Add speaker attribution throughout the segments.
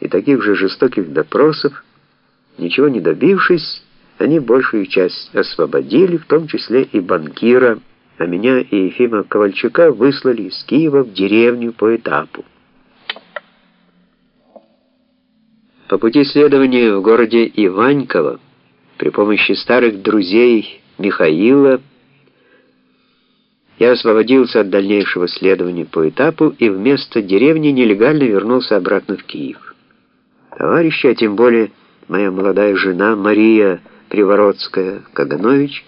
Speaker 1: и таких же жестоких допросов, ничего не добившись, они большую часть освободили, в том числе и банкира, а меня и Ефима Ковальчука выслали из Киева в деревню по этапу. По пути следования в городе Иваньково при помощи старых друзей Михаила я освободился от дальнейшего следования по этапу и вместо деревни нелегально вернулся обратно в Киев. Товарищи, а тем более моя молодая жена Мария Привородская Каганович,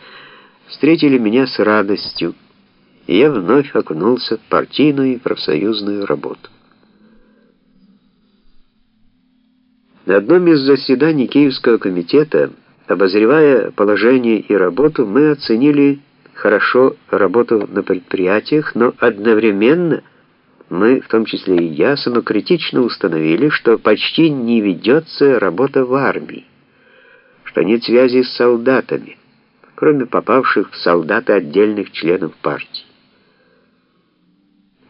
Speaker 1: встретили меня с радостью, и я вновь окунулся в партийную и профсоюзную работу. На одном из заседаний Киевского комитета, обозревая положение и работу, мы оценили хорошо работу на предприятиях, но одновременно мы, в том числе и я, самокритично установили, что почти не ведется работа в армии, что нет связи с солдатами, кроме попавших в солдаты отдельных членов партии.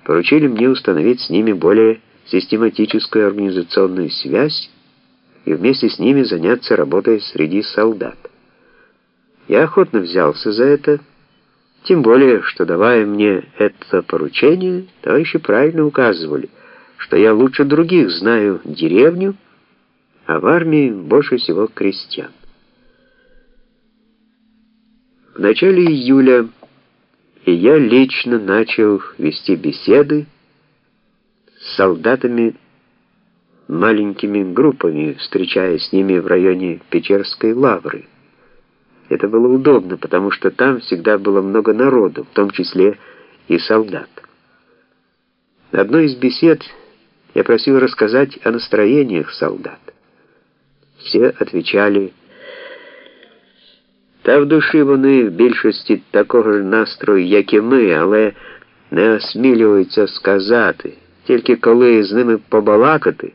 Speaker 1: Поручили мне установить с ними более систематическую организационную связь и вместе с ними заняться работой среди солдат. Я охотно взялся за это, тем более, что, давая мне это поручение, товарищи правильно указывали, что я лучше других знаю деревню, а в армии больше всего крестьян. В начале июля и я лично начал вести беседы с солдатами маленькими группами, встречаясь с ними в районе Печерской лавры. Это было удобно, потому что там всегда было много народу, в том числе и солдат. На одной из бесед я просил рассказать о настроениях солдат. Все отвечали Та в душі вони в більшості такого ж настрою, як і ми, але не осмілюються сказати. Тільки коли з ними побалакати,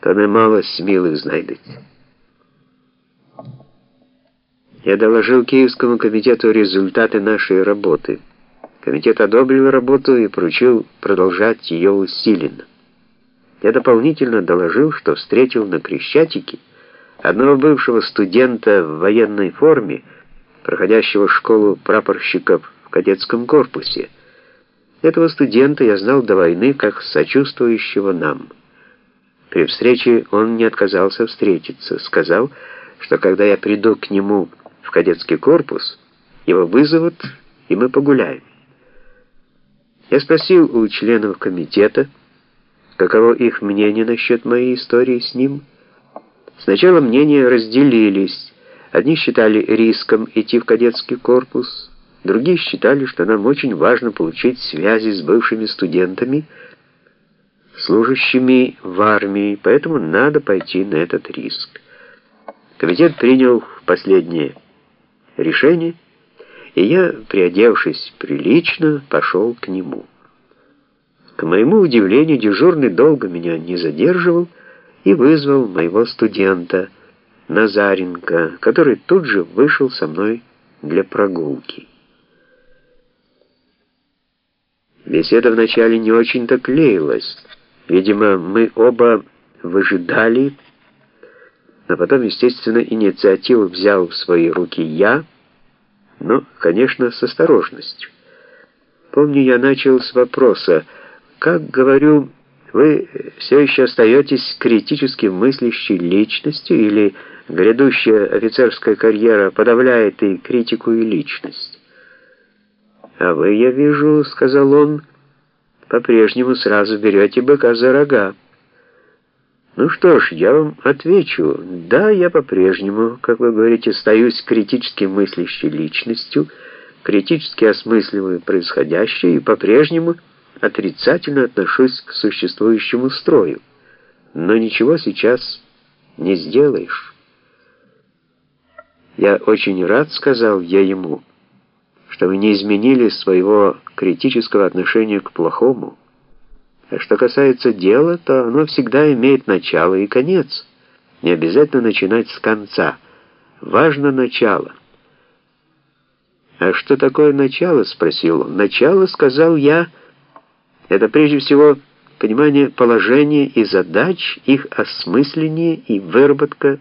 Speaker 1: то немало смілих знайдеться. Я доложил Киевскому комитету результаты нашей работы. Комитет одобрил работу и поручил продолжать ее усиленно. Я дополнительно доложил, что встретил на Крещатике одного бывшего студента в военной форме, проходящего школу прапорщиков в кадетском корпусе. Этого студента я знал до войны как сочувствующего нам. При встрече он не отказался встретиться, сказал, что когда я приду к нему кадетский корпус, его вызовут, и мы погуляем. Я спросил у членов комитета, каково их мнение насчет моей истории с ним. Сначала мнения разделились. Одни считали риском идти в кадетский корпус, другие считали, что нам очень важно получить связи с бывшими студентами, служащими в армии, поэтому надо пойти на этот риск. Комитет принял последнее решение, и я, приодевшись прилично, пошел к нему. К моему удивлению, дежурный долго меня не задерживал и вызвал моего студента Назаренко, который тут же вышел со мной для прогулки. Беседа вначале не очень-то клеилась. Видимо, мы оба выжидали, но потом, естественно, инициативу взял в свои руки я, но, конечно, с осторожностью. Помню, я начал с вопроса, как, говорю, вы все еще остаетесь критически мыслящей личностью или грядущая офицерская карьера подавляет и критику, и личность? А вы, я вижу, — сказал он, — по-прежнему сразу берете быка за рога. Ну что ж, я вам отвечу. Да, я по-прежнему, как вы говорите, остаюсь критически мыслящей личностью, критически осмысливаю происходящее и по-прежнему отрицательно отношусь к существующему строю. Но ничего сейчас не сделаешь. Я очень рад, сказал я ему, что вы не изменили своего критического отношения к плохому. А что касается дела, то оно всегда имеет начало и конец. Не обязательно начинать с конца. Важно начало. «А что такое начало?» — спросил он. «Начало, — сказал я, — это прежде всего понимание положения и задач, их осмысление и выработка